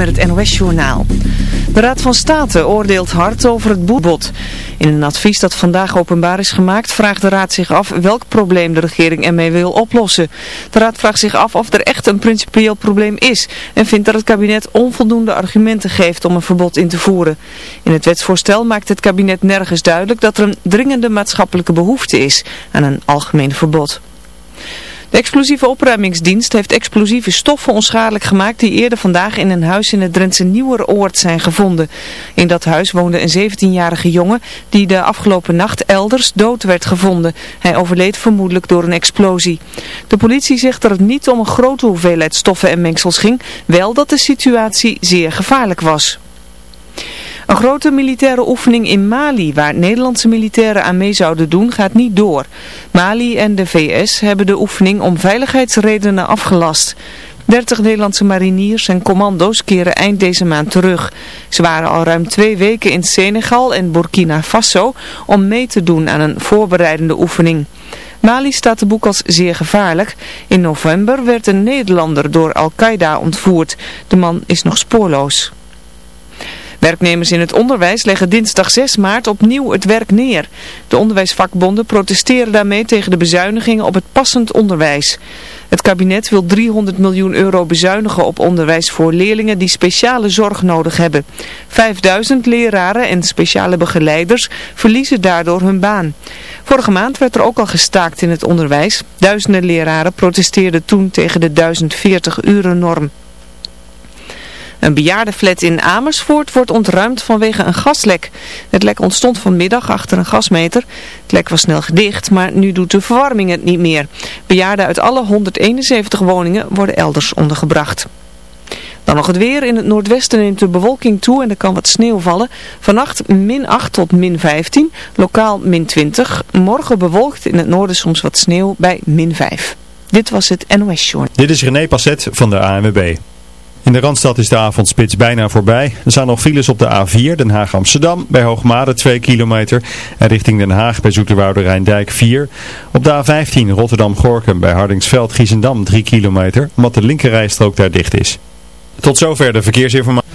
met het NOS-journaal. De Raad van State oordeelt hard over het boerbod. In een advies dat vandaag openbaar is gemaakt vraagt de Raad zich af welk probleem de regering ermee wil oplossen. De Raad vraagt zich af of er echt een principieel probleem is en vindt dat het kabinet onvoldoende argumenten geeft om een verbod in te voeren. In het wetsvoorstel maakt het kabinet nergens duidelijk dat er een dringende maatschappelijke behoefte is aan een algemeen verbod. De explosieve opruimingsdienst heeft explosieve stoffen onschadelijk gemaakt die eerder vandaag in een huis in het Drentse Nieuweroord zijn gevonden. In dat huis woonde een 17-jarige jongen die de afgelopen nacht elders dood werd gevonden. Hij overleed vermoedelijk door een explosie. De politie zegt dat het niet om een grote hoeveelheid stoffen en mengsels ging, wel dat de situatie zeer gevaarlijk was. Een grote militaire oefening in Mali, waar Nederlandse militairen aan mee zouden doen, gaat niet door. Mali en de VS hebben de oefening om veiligheidsredenen afgelast. 30 Nederlandse mariniers en commando's keren eind deze maand terug. Ze waren al ruim twee weken in Senegal en Burkina Faso om mee te doen aan een voorbereidende oefening. Mali staat de boek als zeer gevaarlijk. In november werd een Nederlander door Al-Qaeda ontvoerd. De man is nog spoorloos. Werknemers in het onderwijs leggen dinsdag 6 maart opnieuw het werk neer. De onderwijsvakbonden protesteren daarmee tegen de bezuinigingen op het passend onderwijs. Het kabinet wil 300 miljoen euro bezuinigen op onderwijs voor leerlingen die speciale zorg nodig hebben. 5000 leraren en speciale begeleiders verliezen daardoor hun baan. Vorige maand werd er ook al gestaakt in het onderwijs. Duizenden leraren protesteerden toen tegen de 1040 uren norm. Een bejaardenflat in Amersfoort wordt ontruimd vanwege een gaslek. Het lek ontstond vanmiddag achter een gasmeter. Het lek was snel gedicht, maar nu doet de verwarming het niet meer. Bejaarden uit alle 171 woningen worden elders ondergebracht. Dan nog het weer. In het noordwesten neemt de bewolking toe en er kan wat sneeuw vallen. Vannacht min 8 tot min 15. Lokaal min 20. Morgen bewolkt in het noorden soms wat sneeuw bij min 5. Dit was het NOS Short. Dit is René Passet van de ANWB. In de Randstad is de avondspits bijna voorbij. Er staan nog files op de A4, Den Haag-Amsterdam, bij Hoogmade 2 kilometer. En richting Den Haag bij Zoeterwoude Rijndijk 4. Op de A15 Rotterdam-Gorkum bij Hardingsveld-Giezendam 3 kilometer, omdat de linkerrijstrook daar dicht is. Tot zover de verkeersinformatie.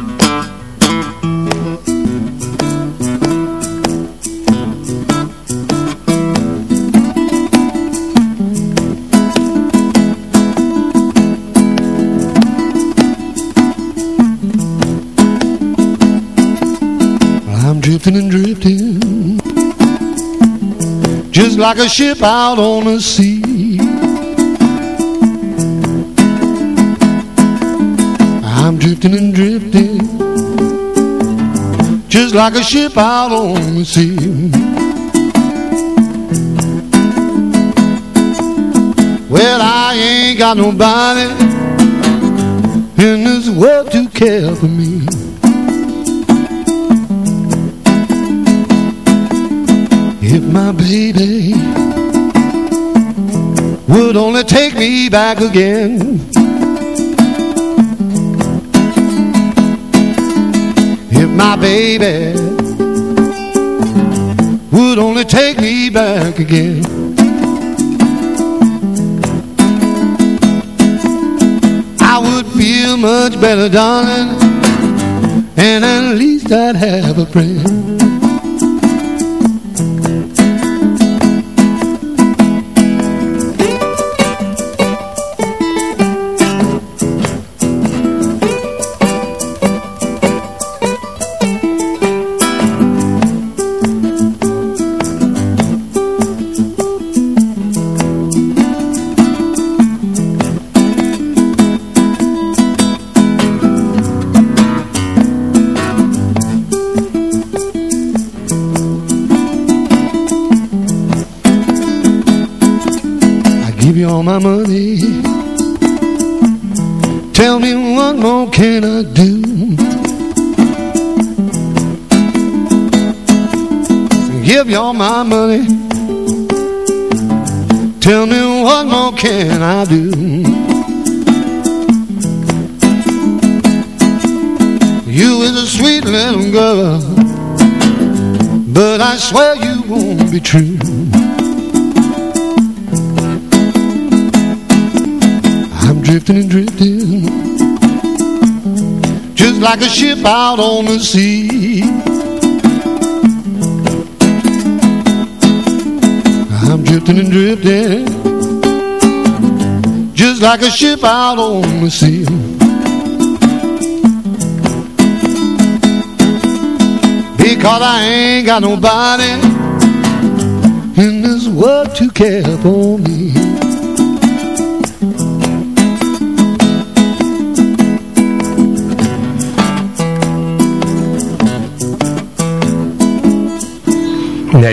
Drifting and drifting. Just like a ship out on the sea. I'm drifting and drifting. Just like a ship out on the sea. Well, I ain't got nobody In this world to care for me If my baby would only take me back again. If my baby would only take me back again. I would feel much better, darling And at least I'd have a friend all my money. Tell me what more can I do? You is a sweet little girl But I swear you won't be true. I'm drifting and drifting Just like a ship out on the sea drifting and drifting Just like a ship out on the sea. Because I ain't got nobody In this world to care for me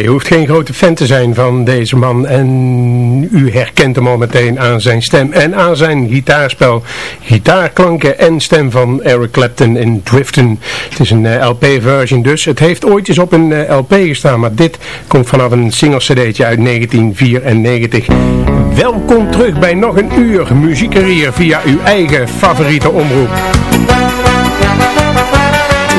Je hoeft geen grote fan te zijn van deze man en u herkent hem al meteen aan zijn stem en aan zijn gitaarspel. Gitaarklanken en stem van Eric Clapton in Driften. Het is een eh, LP-version dus. Het heeft ooit eens op een eh, LP gestaan, maar dit komt vanaf een single-cd'tje uit 1994. Welkom terug bij nog een uur muziekcarrière via uw eigen favoriete omroep.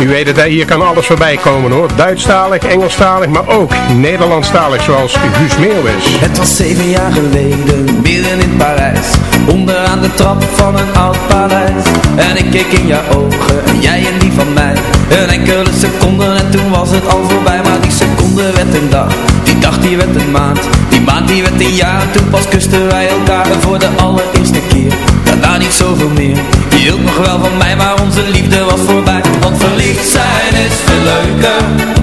U weet het, hier kan alles voorbij komen hoor. Duitsstalig, Engelstalig, maar ook Nederlandstalig zoals Guus Meeuwis. Het was zeven jaar geleden, midden in Parijs. Onderaan de trap van een oud paleis. En ik keek in jouw ogen, en jij in die van mij. Een enkele seconde en toen was het al voorbij. Maar die seconde werd een dag, die dag die werd een maand. Die maand die werd een jaar, toen pas kusten wij elkaar. voor de allereerste keer, daarna niet zoveel meer. Je hield nog wel van mij, maar onze liefde was voorbij. Want verliefd zijn is veel leuker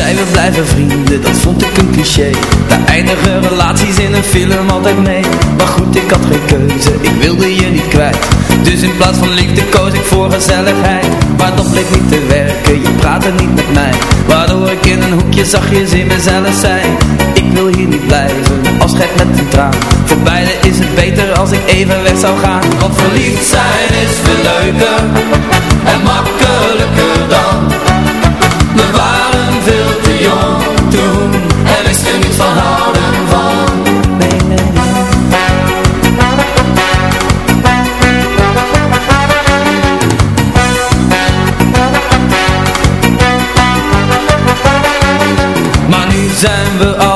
zei we blijven vrienden, dat vond ik een cliché. Daar eindigen relaties in een film altijd mee. Maar goed, ik had geen keuze, ik wilde je niet kwijt. Dus in plaats van liefde koos ik voor gezelligheid. Maar dat bleek niet te werken, je praatte niet met mij. Waardoor ik in een hoekje zachtjes in mezelf zei Ik wil hier niet blijven, als gek met een traan. Voor beide is het beter als ik even weg zou gaan. Want verliefd zijn is veel leuker En makkelijker dan toen niet van van. Maar nu zijn we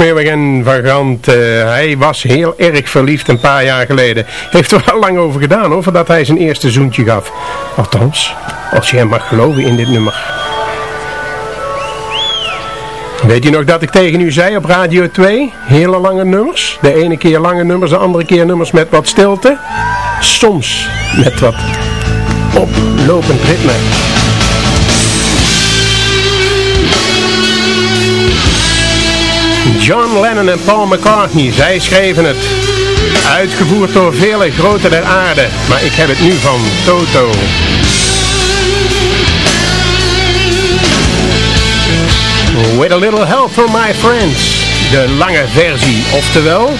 Meeuwig en Van Gant, eh, hij was heel erg verliefd een paar jaar geleden. Heeft er wel lang over gedaan hoor, voordat hij zijn eerste zoentje gaf. Althans, als je hem mag geloven in dit nummer. Weet je nog dat ik tegen u zei op Radio 2? Hele lange nummers. De ene keer lange nummers, de andere keer nummers met wat stilte. Soms met wat oplopend ritme. John Lennon en Paul McCartney, zij schreven het. Uitgevoerd door vele grote der aarde, maar ik heb het nu van Toto. With a little help from my friends. De lange versie, oftewel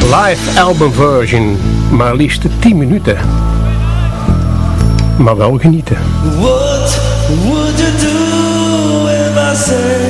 live album version. Maar liefst 10 minuten. Maar wel genieten. What would you do if I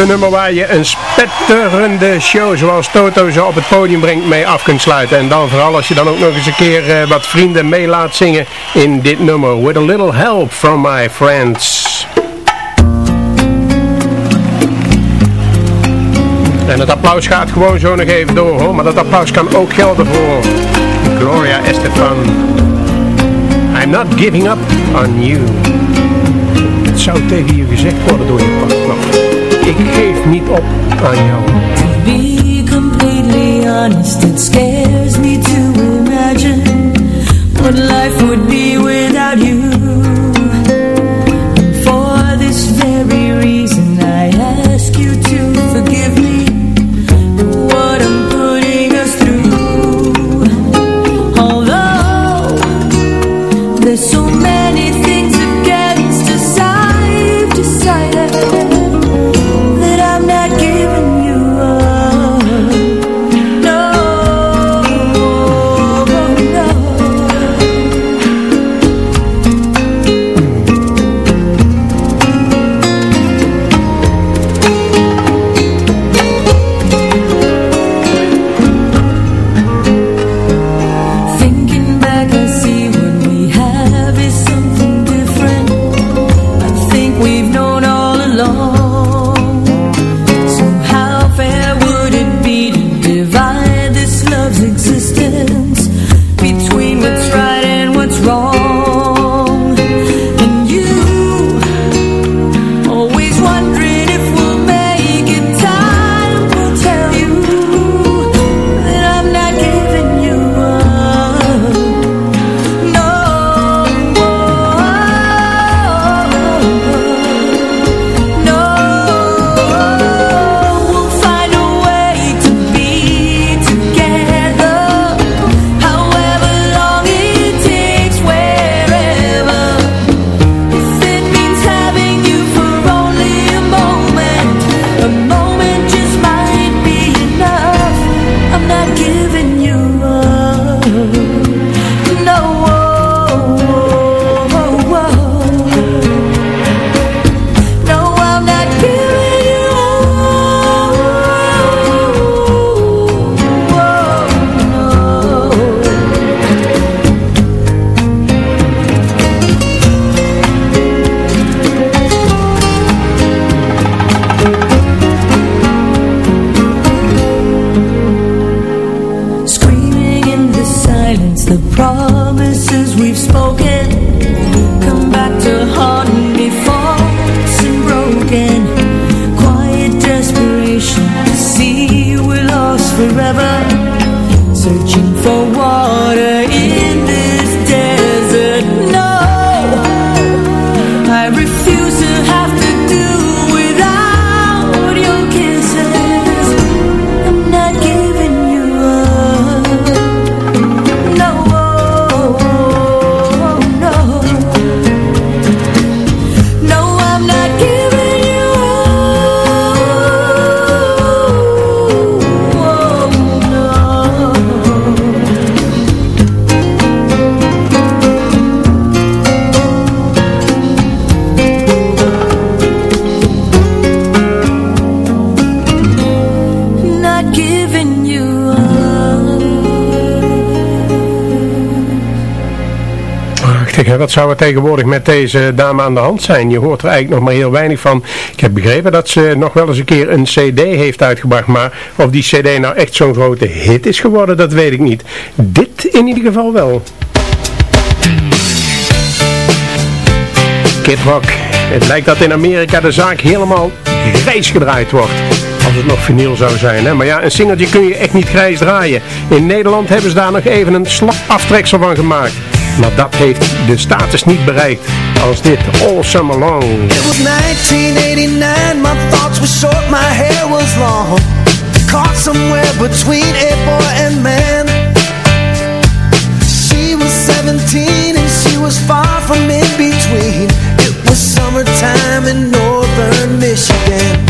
een nummer waar je een spetterende show zoals Toto ze op het podium brengt mee af kunt sluiten. En dan vooral als je dan ook nog eens een keer uh, wat vrienden mee laat zingen in dit nummer. With a little help from my friends. En het applaus gaat gewoon zo nog even door hoor. Maar dat applaus kan ook gelden voor Gloria Estefan. I'm not giving up on you. Het zou tegen je gezegd worden door je partner. Geef niet op aan jou. To be completely honest, it scares me to imagine what life would be wat zou er tegenwoordig met deze dame aan de hand zijn? Je hoort er eigenlijk nog maar heel weinig van. Ik heb begrepen dat ze nog wel eens een keer een cd heeft uitgebracht, maar of die cd nou echt zo'n grote hit is geworden, dat weet ik niet. Dit in ieder geval wel. Kid Rock. Het lijkt dat in Amerika de zaak helemaal grijs gedraaid wordt. Als het nog vinyl zou zijn. Hè? Maar ja, een singeltje kun je echt niet grijs draaien. In Nederland hebben ze daar nog even een slapaftreksel van gemaakt. Maar dat heeft de status niet bereikt als dit All Summer Long. It was 1989, my thoughts were short, my hair was long. Caught somewhere between a boy and man. She was 17 and she was far from in between. It was summertime in northern Michigan.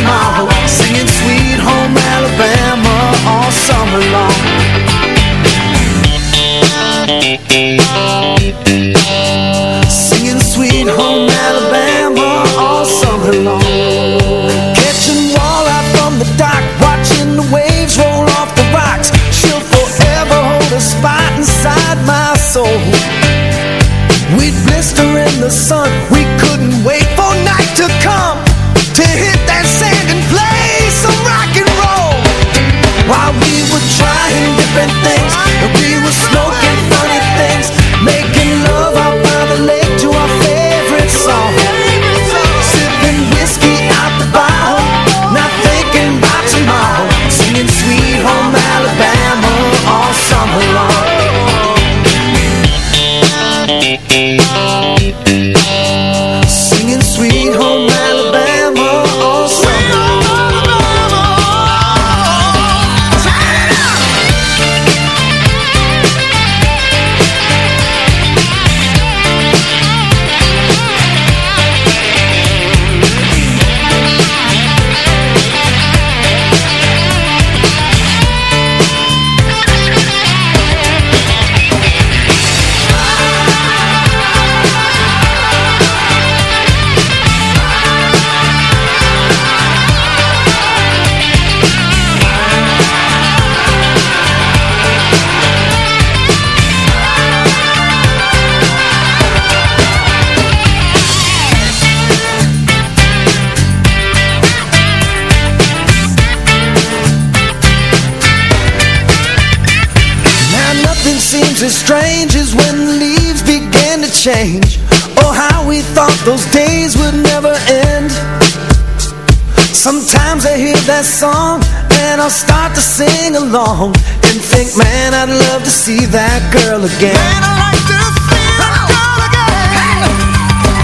that song And I'll start to sing along And think, man, I'd love to see that girl again. Man, I'd like to see that girl again.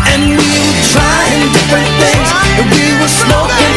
And we were trying different things. And we were smoking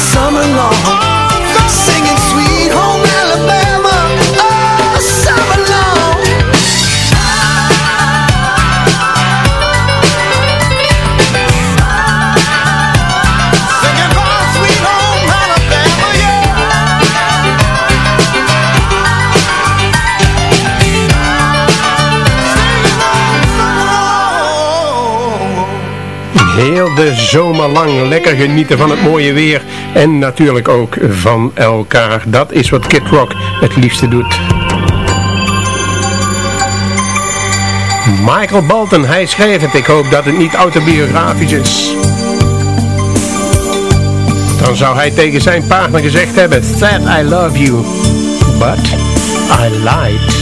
summer long de zomer lang lekker genieten van het mooie weer en natuurlijk ook van elkaar. Dat is wat Kid Rock het liefste doet. Michael Bolton, hij schreef het. Ik hoop dat het niet autobiografisch is. Dan zou hij tegen zijn partner gezegd hebben, That I love you, but I lied.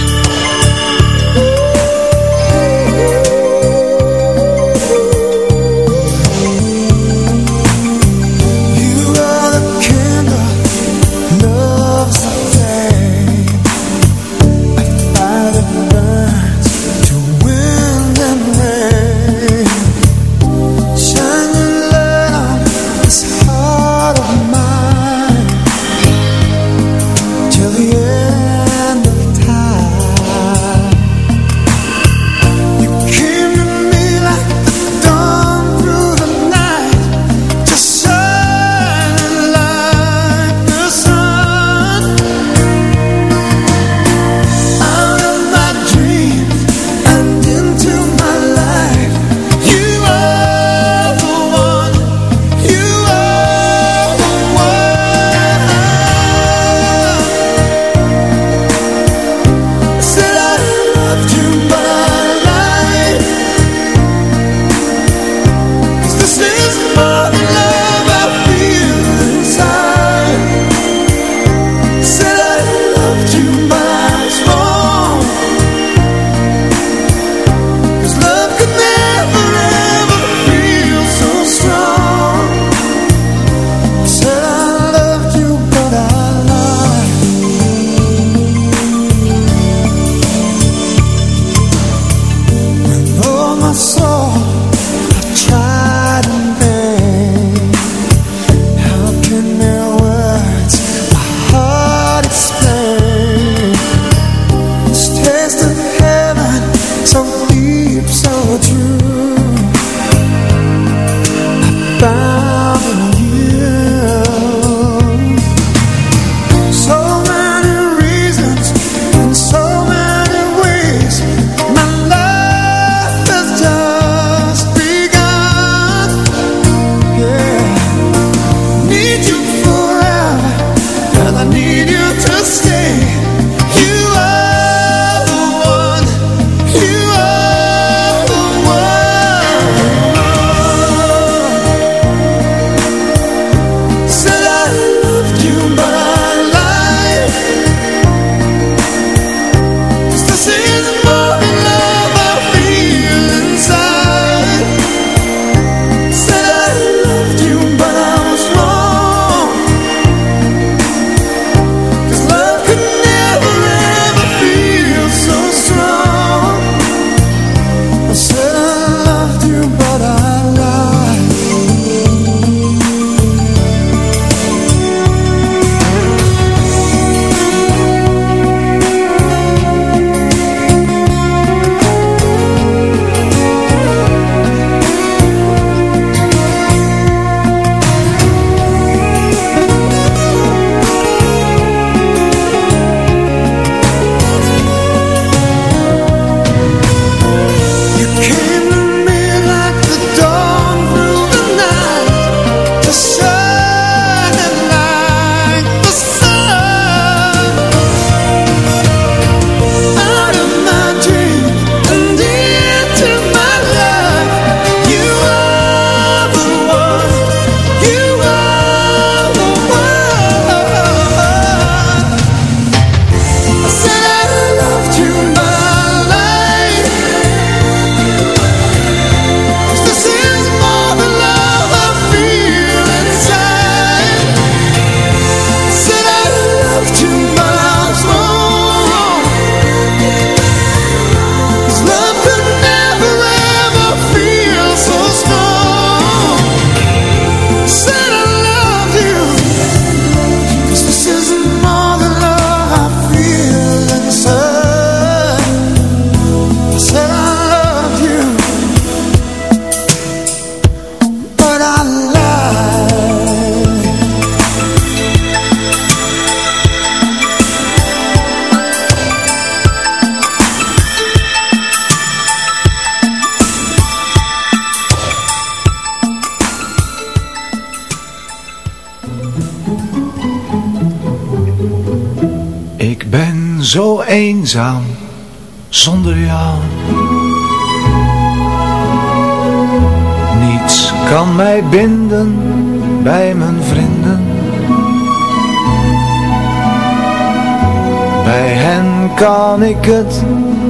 to heaven, so deep, so true. Kan ik het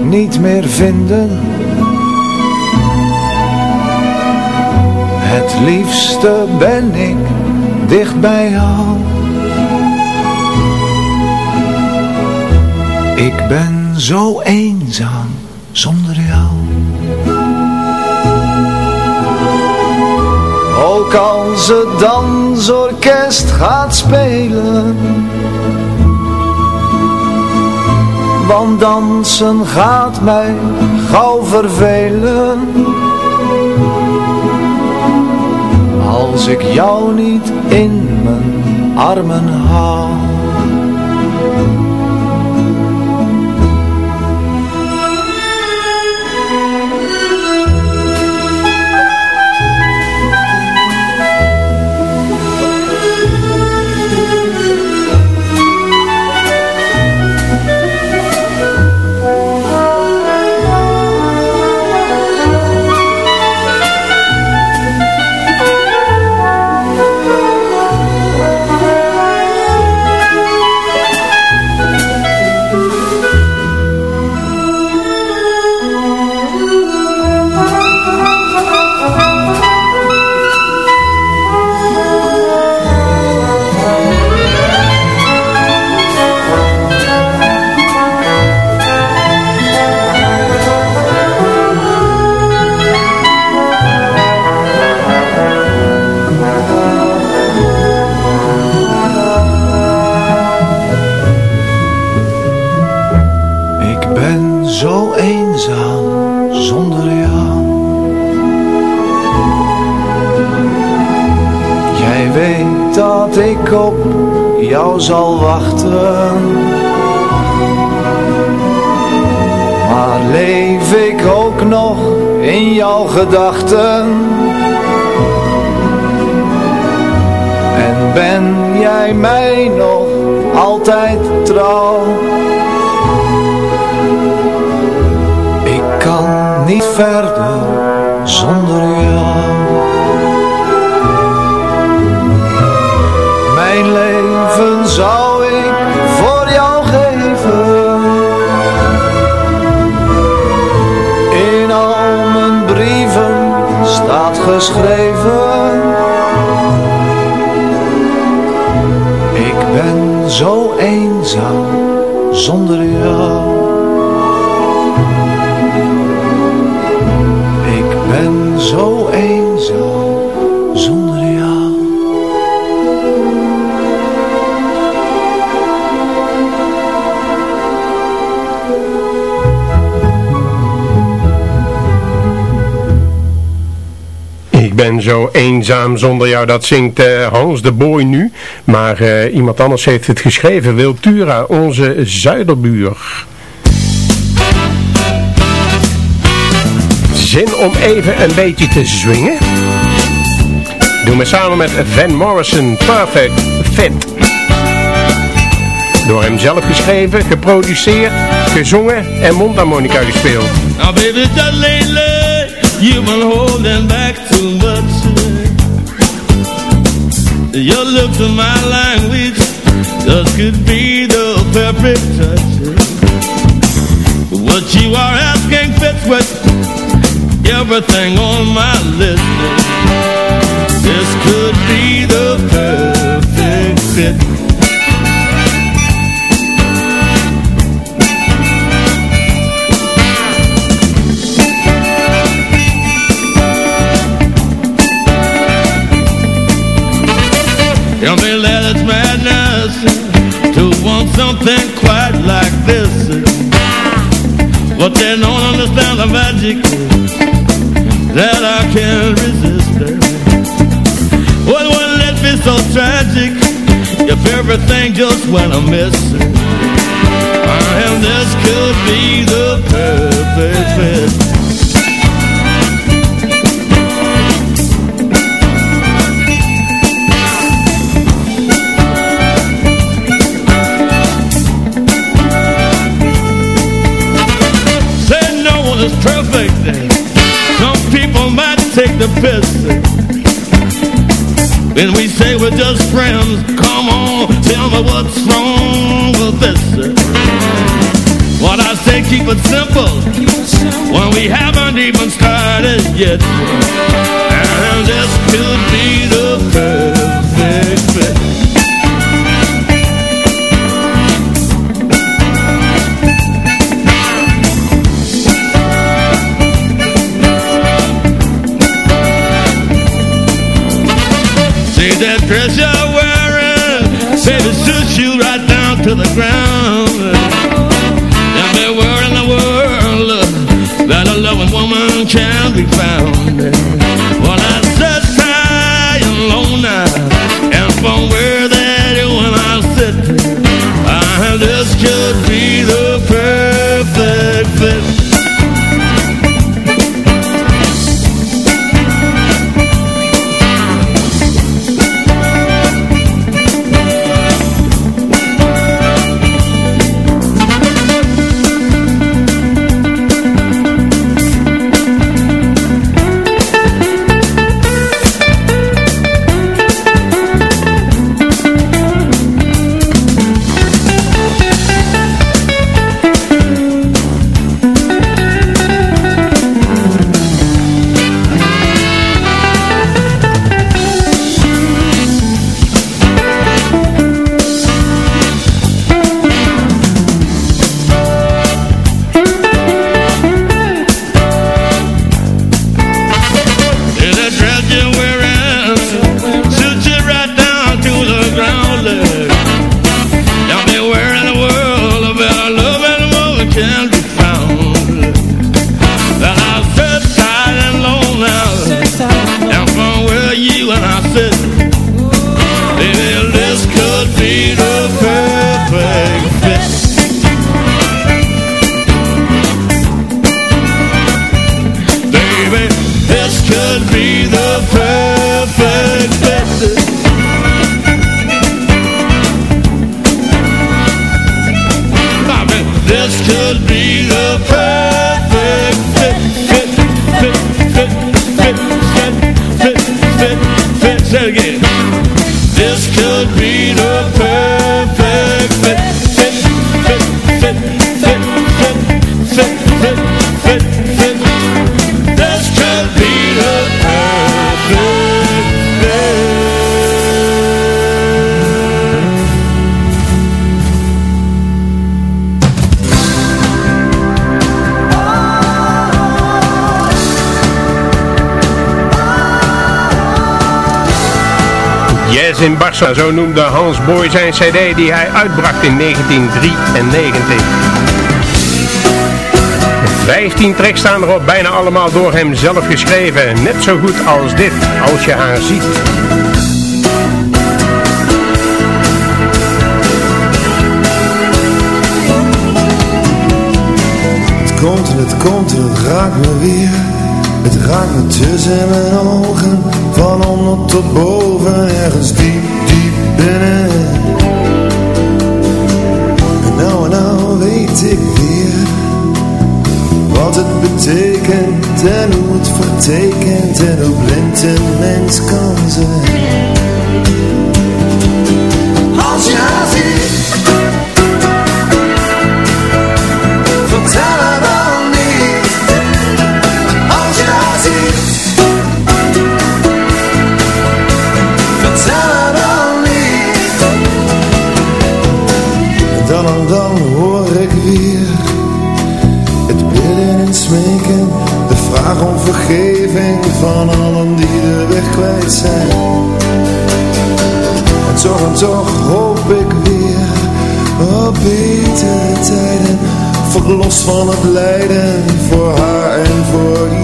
niet meer vinden. Het liefste ben ik dicht bij jou. Ik ben zo eenzaam zonder jou. Ook als het dansorkest gaat spelen. Want dansen gaat mij gauw vervelen. Als ik jou niet in mijn armen hou. Zal wachten. Maar leef ik ook nog in jouw gedachten? En ben jij mij nog altijd trouw? Ik kan niet verder zonder jou. Zonder zo eenzaam zonder jou, dat zingt eh, Hans de Boy nu. Maar eh, iemand anders heeft het geschreven, Wiltura, onze zuiderbuur. Zin om even een beetje te zwingen? Doen we samen met Van Morrison Perfect Fit. Door hem zelf geschreven, geproduceerd, gezongen en mondharmonica gespeeld. Now baby, just lately you've been holding back too much. Your looks and my language just could be the perfect touch. What you are asking fits with everything on my list. This could be the perfect fit. Something quite like this. But they don't understand the magic that I can't resist. What wouldn't it be so tragic if everything just went amiss? And this could be the perfect fit. The piss. When we say we're just friends, come on, tell me what's wrong with this. What I say, keep it simple. When we haven't even started yet. And this could be the to the ground. Everywhere in the world that a loving woman can be found. Zo noemde Hans Boy zijn cd die hij uitbracht in 1993. 15 tracks staan erop, bijna allemaal door hem zelf geschreven. Net zo goed als dit, als je haar ziet. Het komt en het komt en het raakt me weer. Het raakt me tussen mijn ogen, van onder tot boven, ergens diep, diep binnen. En nou en nou weet ik weer wat het betekent en hoe het vertekent en hoe blind een mens kan zijn. Als je ziet, vraag om vergeving van allen die de weg kwijt zijn. En toch en toch hoop ik weer op betere tijden, verlost van het lijden voor haar en voor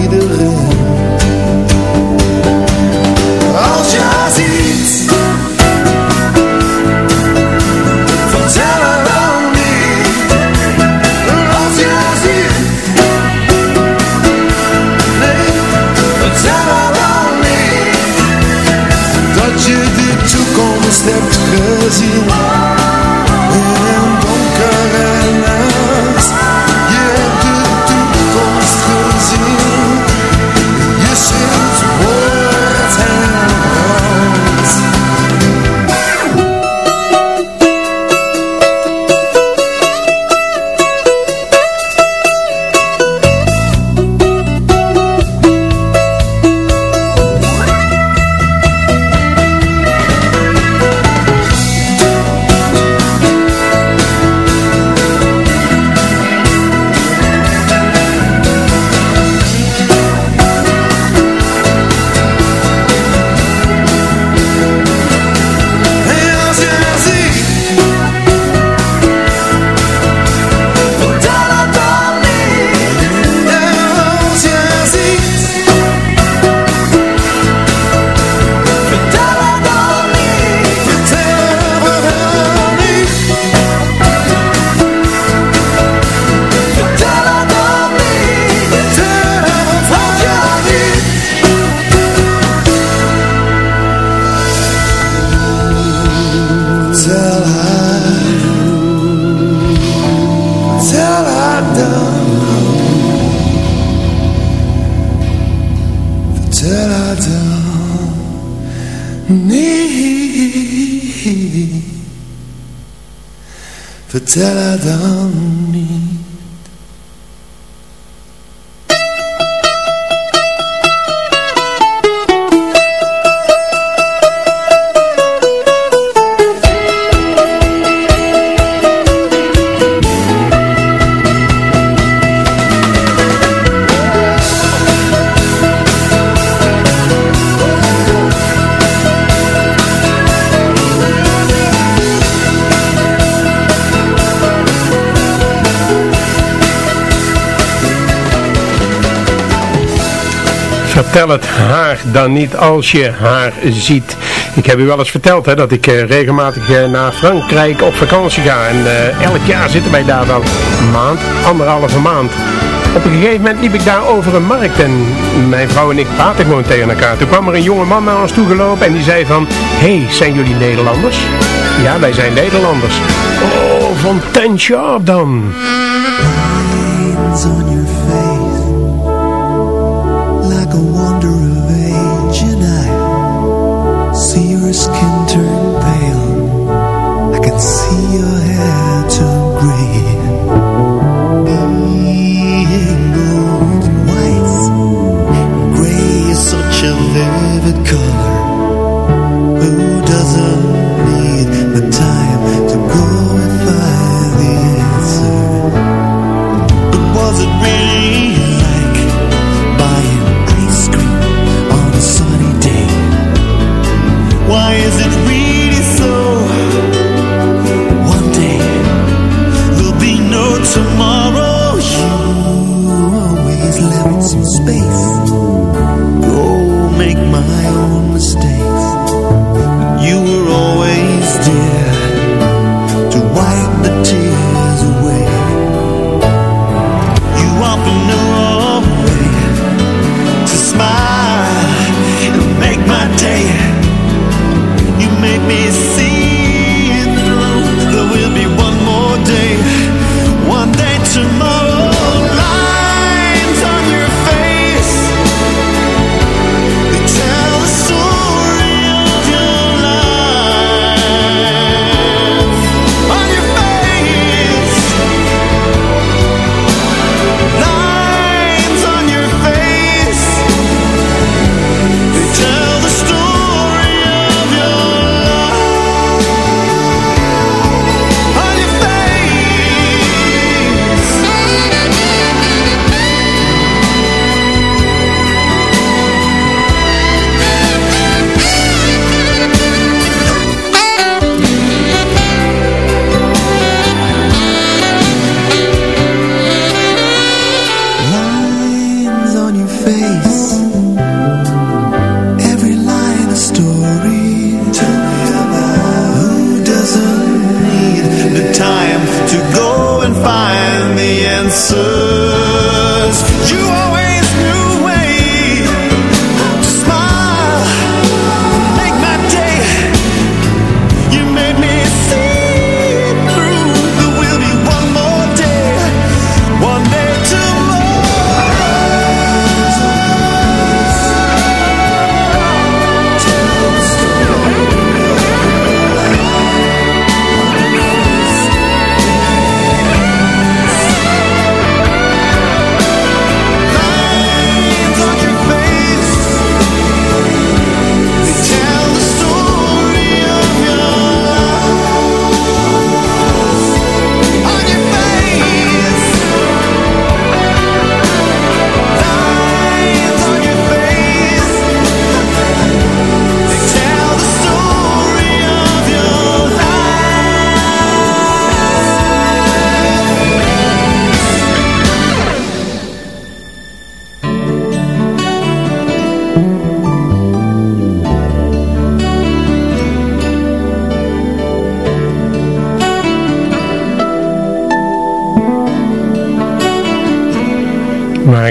hebt gezien. Vertel het haar dan niet als je haar ziet. Ik heb u wel eens verteld hè, dat ik eh, regelmatig eh, naar Frankrijk op vakantie ga. En eh, elk jaar zitten wij daar wel een maand, anderhalve maand. Op een gegeven moment liep ik daar over een markt en mijn vrouw en ik praten gewoon tegen elkaar. Toen kwam er een jonge man naar ons toe gelopen en die zei van... Hey, zijn jullie Nederlanders? Ja, wij zijn Nederlanders. Oh, van ten sharp dan. Skin.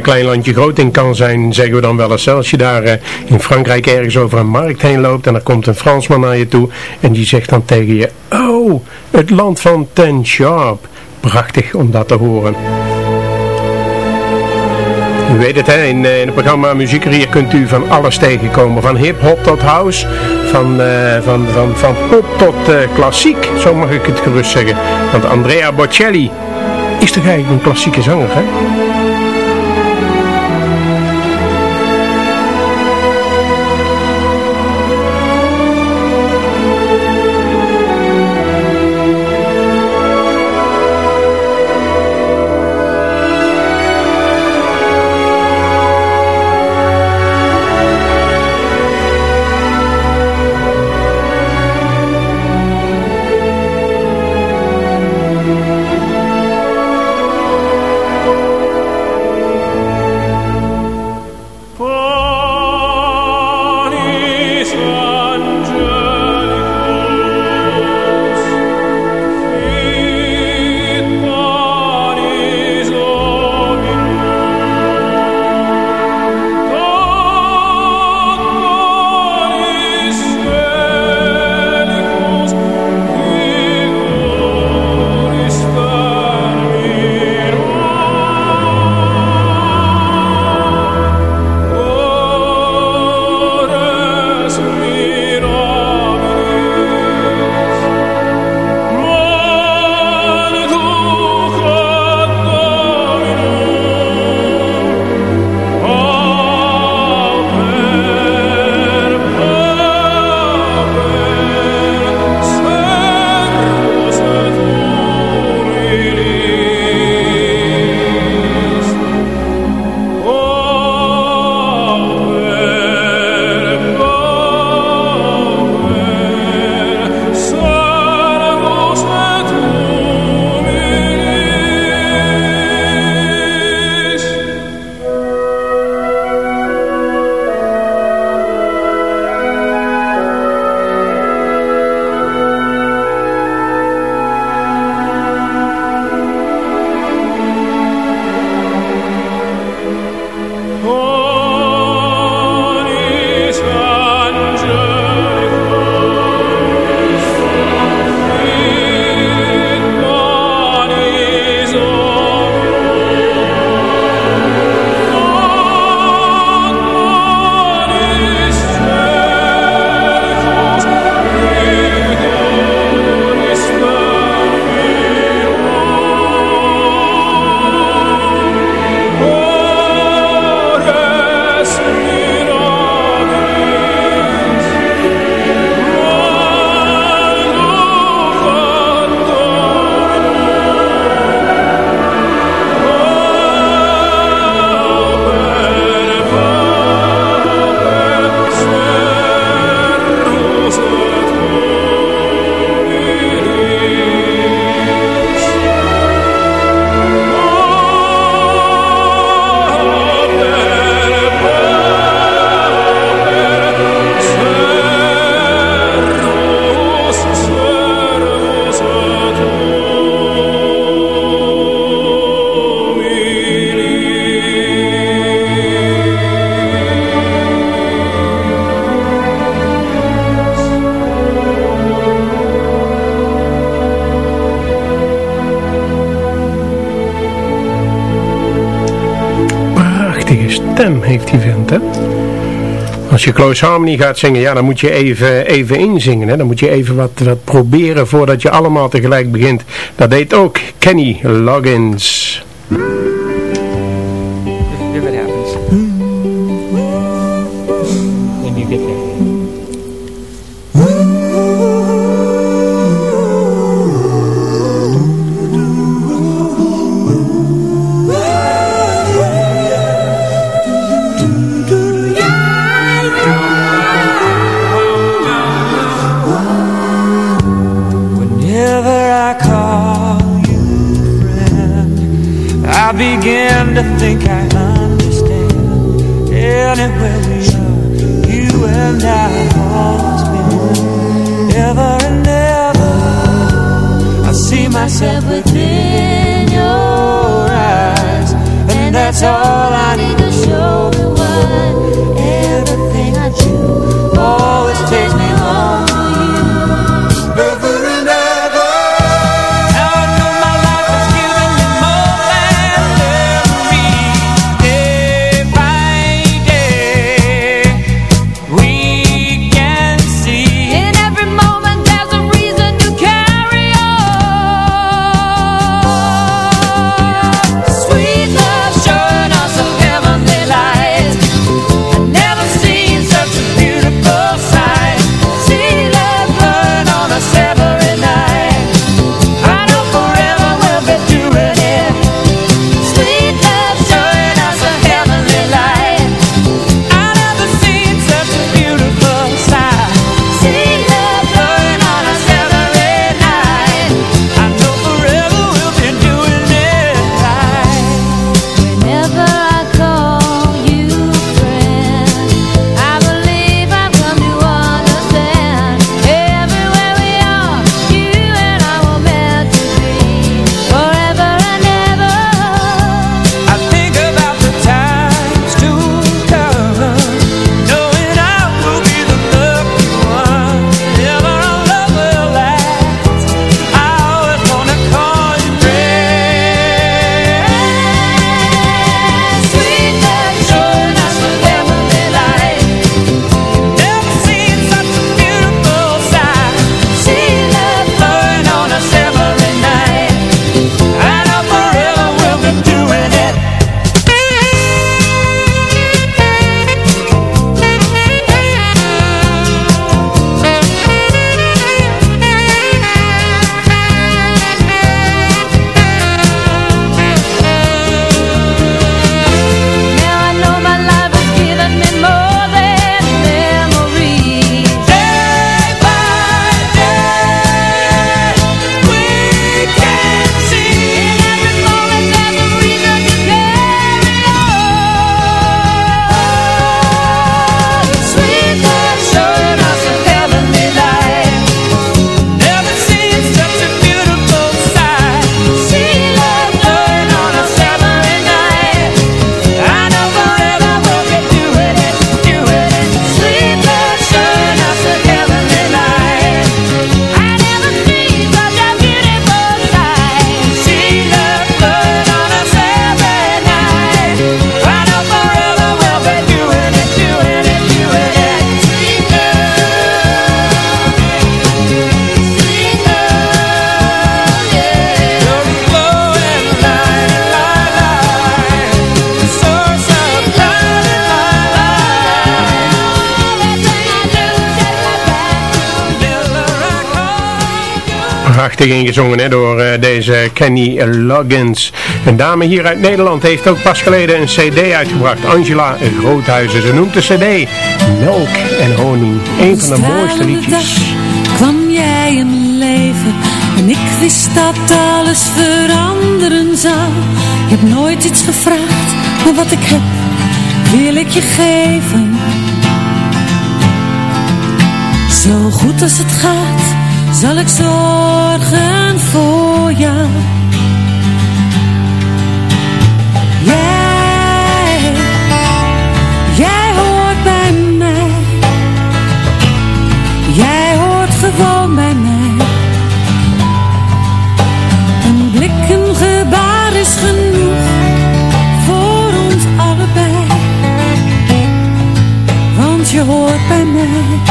Klein landje groot in kan zijn, zeggen we dan wel eens. Als je daar eh, in Frankrijk ergens over een markt heen loopt en er komt een Fransman naar je toe en die zegt dan tegen je, oh, het land van Ten Sharp. Prachtig om dat te horen. U weet het, hè? In, eh, in het programma Muziekerier kunt u van alles tegenkomen. Van hip-hop tot house, van, uh, van, van, van pop tot klassiek, zo mag ik het gerust zeggen. Want Andrea Bocelli is toch eigenlijk een klassieke zanger, hè? Stem heeft die vent, hè? Als je Close Harmony gaat zingen, ja, dan moet je even, even inzingen. Hè? Dan moet je even wat, wat proberen voordat je allemaal tegelijk begint. Dat deed ook Kenny Loggins. Prachtig ingezongen hè, door uh, deze Kenny Loggins. Een dame hier uit Nederland heeft ook pas geleden een cd uitgebracht. Angela Groothuizen. Ze noemt de cd Melk en Honing. Een van de mooiste liedjes. kwam jij in mijn leven en ik wist dat alles veranderen zou. Je hebt nooit iets gevraagd, maar wat ik heb wil ik je geven. Zo goed als het gaat zal ik zorgen voor jou. Jij, jij hoort bij mij. Jij hoort gewoon bij mij. Een blik, een gebaar is genoeg voor ons allebei. Want je hoort bij mij.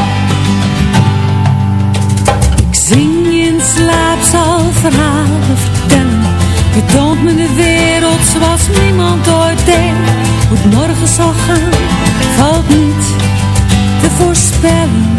Zing in slaap, zal verhalen vertellen. Je toont me de wereld zoals niemand ooit deed. Hoe het morgen zal gaan, valt niet te voorspellen.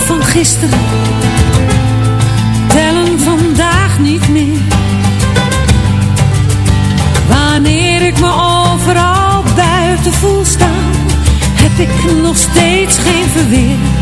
Van gisteren tellen vandaag niet meer. Wanneer ik me overal buiten voel staan, heb ik nog steeds geen verweer.